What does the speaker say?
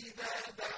إِذَا